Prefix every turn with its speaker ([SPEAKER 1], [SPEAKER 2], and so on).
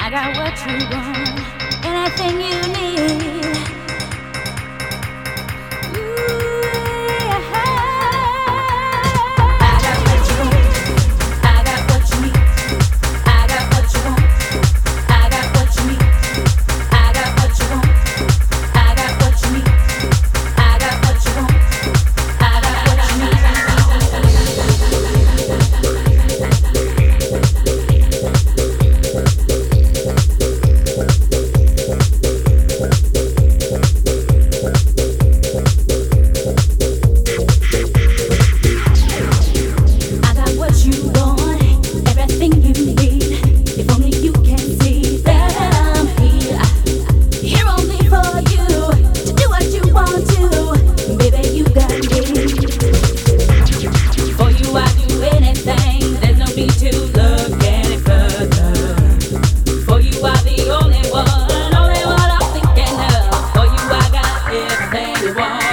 [SPEAKER 1] I got what you want, anything you need. 指望。